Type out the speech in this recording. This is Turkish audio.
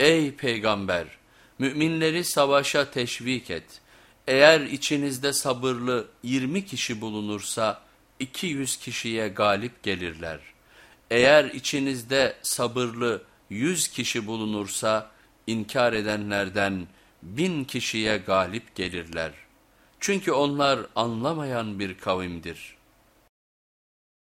Ey peygamber! Müminleri savaşa teşvik et. Eğer içinizde sabırlı 20 kişi bulunursa 200 kişiye galip gelirler. Eğer içinizde sabırlı 100 kişi bulunursa inkar edenlerden bin kişiye galip gelirler. Çünkü onlar anlamayan bir kavimdir.''